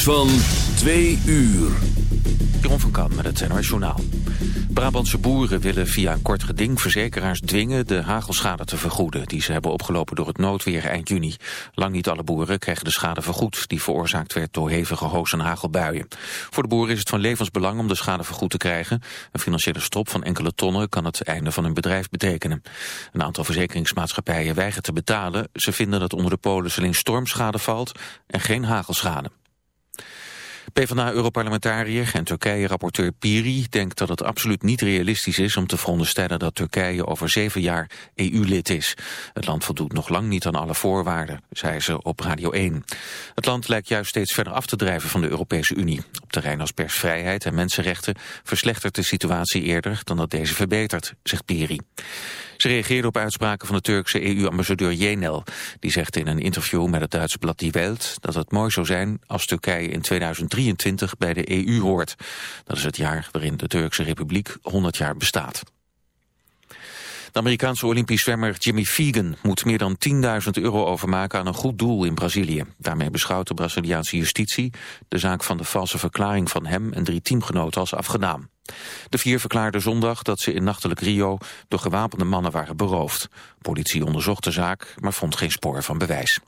van twee uur. Jeroen van Kan met het NOS Journaal. Brabantse boeren willen via een kort geding verzekeraars dwingen de hagelschade te vergoeden die ze hebben opgelopen door het noodweer eind juni. Lang niet alle boeren krijgen de schade vergoed die veroorzaakt werd door hevige hoos- en hagelbuien. Voor de boeren is het van levensbelang om de schade vergoed te krijgen. Een financiële strop van enkele tonnen kan het einde van hun bedrijf betekenen. Een aantal verzekeringsmaatschappijen weigeren te betalen. Ze vinden dat onder de polis alleen stormschade valt en geen hagelschade. PvdA-europarlementariër en Turkije-rapporteur Piri denkt dat het absoluut niet realistisch is om te veronderstellen dat Turkije over zeven jaar EU-lid is. Het land voldoet nog lang niet aan alle voorwaarden, zei ze op Radio 1. Het land lijkt juist steeds verder af te drijven van de Europese Unie. Op terrein als persvrijheid en mensenrechten verslechtert de situatie eerder dan dat deze verbetert, zegt Piri. Ze reageerde op uitspraken van de Turkse EU-ambassadeur Jenel. Die zegt in een interview met het Duitse blad Die Welt dat het mooi zou zijn als Turkije in 2023 bij de EU hoort. Dat is het jaar waarin de Turkse Republiek 100 jaar bestaat. De Amerikaanse Olympisch zwemmer Jimmy Fegan moet meer dan 10.000 euro overmaken aan een goed doel in Brazilië. Daarmee beschouwt de Braziliaanse justitie de zaak van de valse verklaring van hem en drie teamgenoten als afgedaan. De vier verklaarden zondag dat ze in nachtelijk Rio door gewapende mannen waren beroofd. Politie onderzocht de zaak, maar vond geen spoor van bewijs.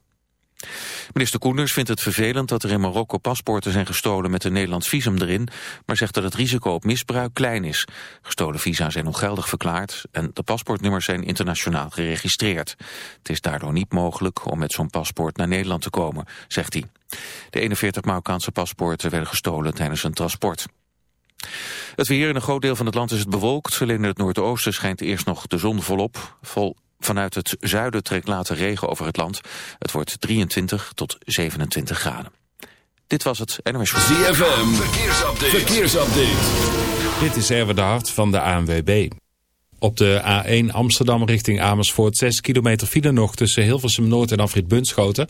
Minister Koenders vindt het vervelend dat er in Marokko paspoorten zijn gestolen met een Nederlands visum erin, maar zegt dat het risico op misbruik klein is. Gestolen visa zijn ongeldig verklaard en de paspoortnummers zijn internationaal geregistreerd. Het is daardoor niet mogelijk om met zo'n paspoort naar Nederland te komen, zegt hij. De 41 Marokkaanse paspoorten werden gestolen tijdens een transport. Het weer in een groot deel van het land is het bewolkt. Alleen in het noordoosten schijnt eerst nog de zon volop. Vol Vanuit het zuiden trekt later regen over het land. Het wordt 23 tot 27 graden. Dit was het NOS ZFM, verkeersupdate. verkeersupdate. Dit is Erwin de Hart van de ANWB. Op de A1 Amsterdam richting Amersfoort 6 kilometer file nog tussen Hilversum Noord en Afrit Bunschoten.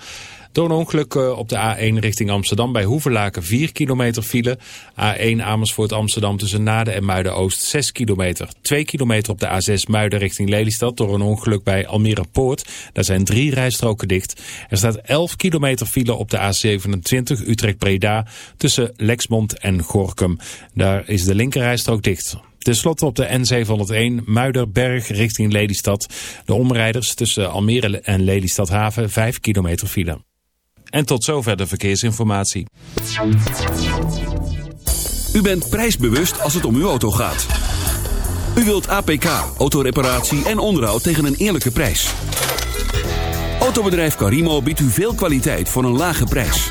Door een ongeluk eh, op de A1 richting Amsterdam bij Hoevelaken 4 kilometer file. A1 Amersfoort Amsterdam tussen Naden en Muiden-Oost 6 kilometer. 2 kilometer op de A6 Muiden richting Lelystad door een ongeluk bij Almere Poort. Daar zijn drie rijstroken dicht. Er staat 11 kilometer file op de A27 Utrecht-Breda tussen Lexmond en Gorkum. Daar is de linkerrijstrook dicht. Ten slotte op de N701 Muiderberg richting Lelystad. De omrijders tussen Almere en Lelystad Haven 5 kilometer file. En tot zover de verkeersinformatie. U bent prijsbewust als het om uw auto gaat. U wilt APK, autoreparatie en onderhoud tegen een eerlijke prijs. Autobedrijf Carimo biedt u veel kwaliteit voor een lage prijs.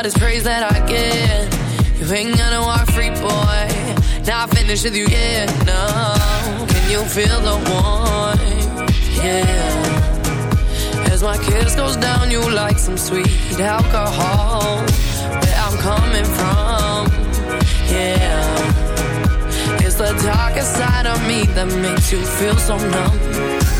all this praise that I get. You ain't gonna walk free, boy. Now I finish with you, yeah. No, can you feel the warmth? Yeah. As my kiss goes down, you like some sweet alcohol. Where I'm coming from, yeah. It's the darkest side of me that makes you feel so numb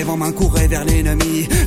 Glaive en main vers l'ennemi.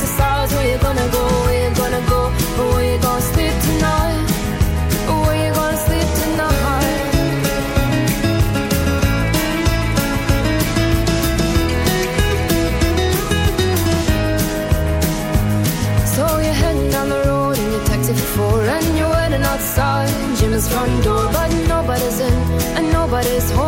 the stars. Where you gonna go? Where you gonna go? Where you gonna sleep tonight? Where you gonna sleep tonight? So you're heading down the road in your taxi for four, and you're waiting outside Jimmy's front door, but nobody's in and nobody's home.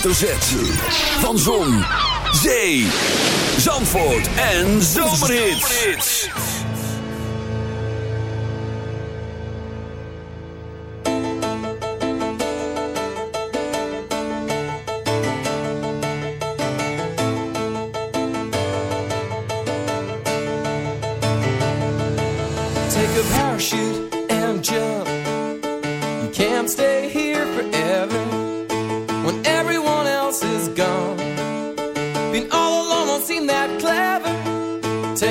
hoofdletter Z. Van Zon, Zee, Zandvoort en Zomerhits. Take a parachute and jump. You can't stay here.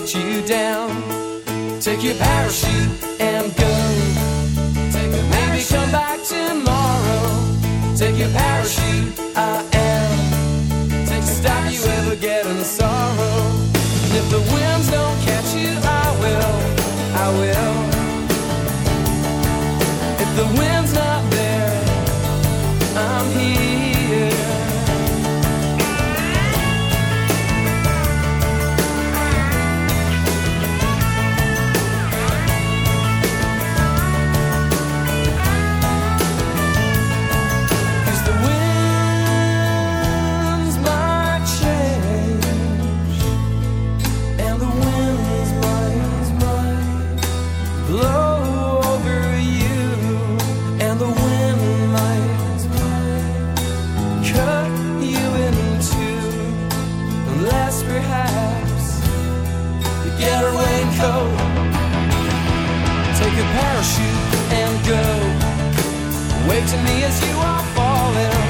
let you down. Take your parachute and go. Take Maybe come back tomorrow. Take your parachute. I parachute and go. Wave to me as you are falling.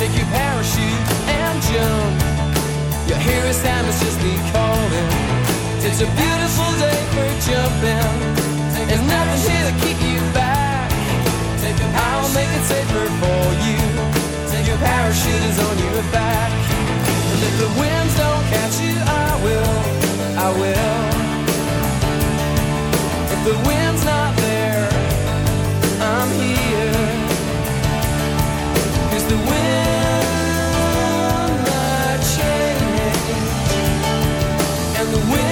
Take your parachute and jump. You hear his time, it's just me calling. It's a beautiful day for jumping. There's nothing here to keep you back. I'll make it safer for you. Your parachute is on your back. And if the winds don't catch you, I will. I will. The wind's not there, I'm here. Is the wind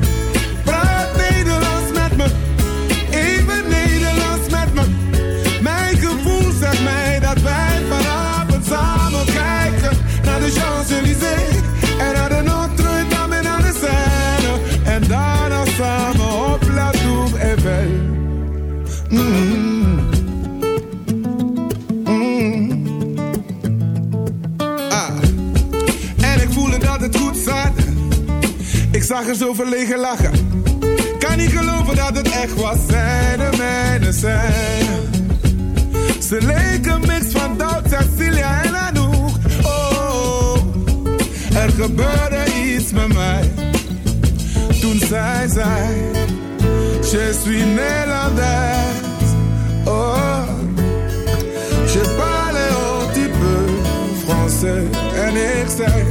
En hadden nog trooi, dan met de zijnen. En daarna samen op laat toe even. Ah, en ik voelde dat het goed zat. Ik zag er zo verlegen lachen. Kan niet geloven dat het echt was. Zijnen, mijnen, zijnen. Ze leken mix van dood, ja, Silja en Anouk. Er gebeurde iets met mij. Toen zij je suis Nederlander. Oh, je parle un petit peu français. En ik.